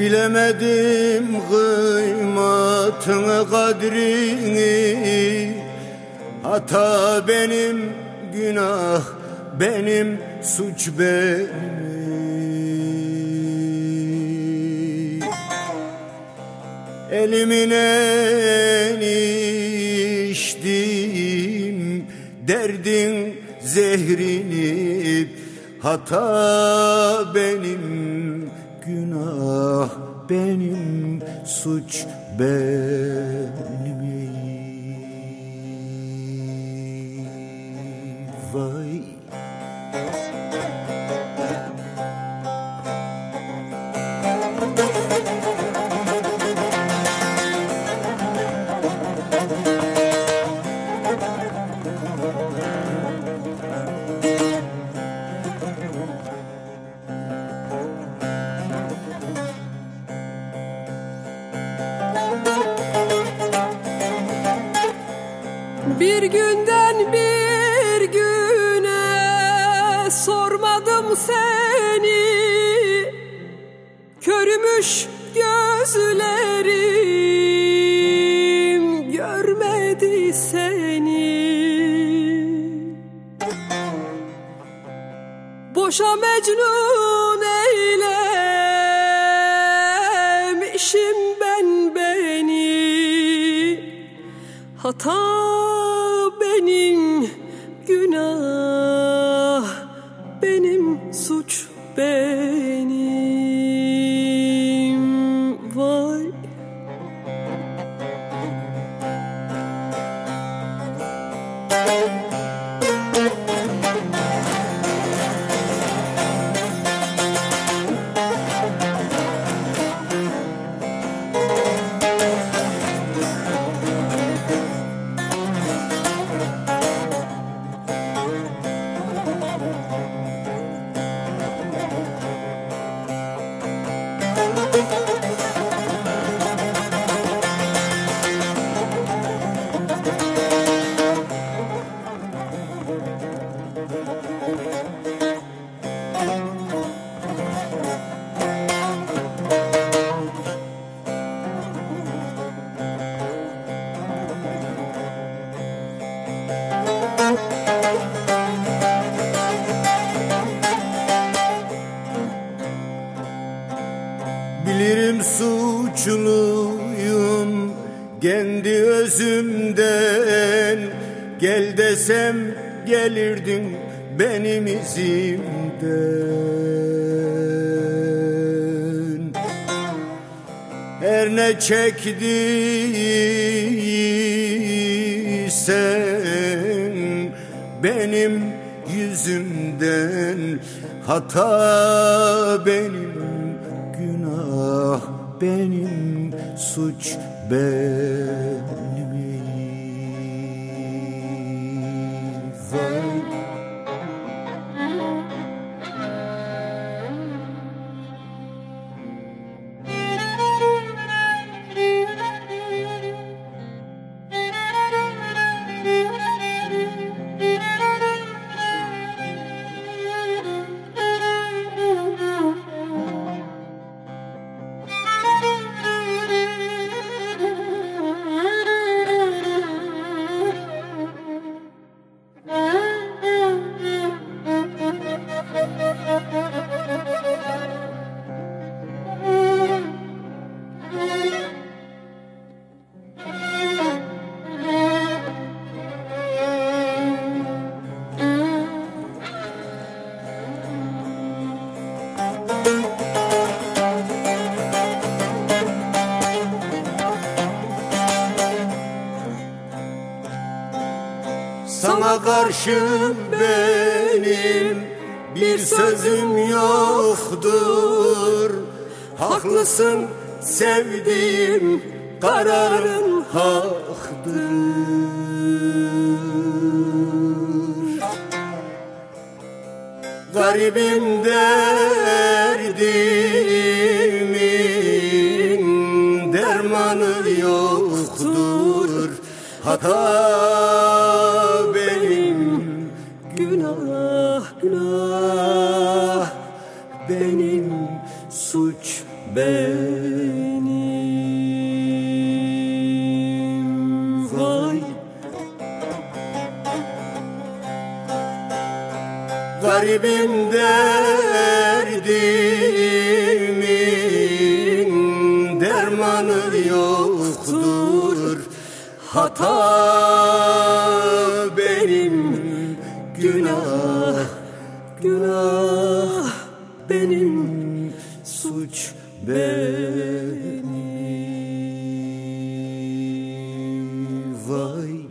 Bilemedim kıymatını kadrini. Hata benim günah benim suç benim. Elimin en içtim derdin zehrini Hata benim günah benim suç benim Bir günden bir güne sormadım seni. Körümüş gözlerim görmedi seni. Boşa mecnun eylemişim ben beni. Hata benim günah benim suç benim özümden Gel desem gelirdin benim izimden. Her ne çektiysen benim yüzümden Hata benim günah benim suç benim Sana karşı benim bir sözüm yoktur. Haklısın sevdiğim kararın haktır. Garibim derdimin dermanı yoktur. Hata benim suç benim. Vay. Garibim derdimin dermanı yoktur. Hata benim günah benim, suç benim. Vay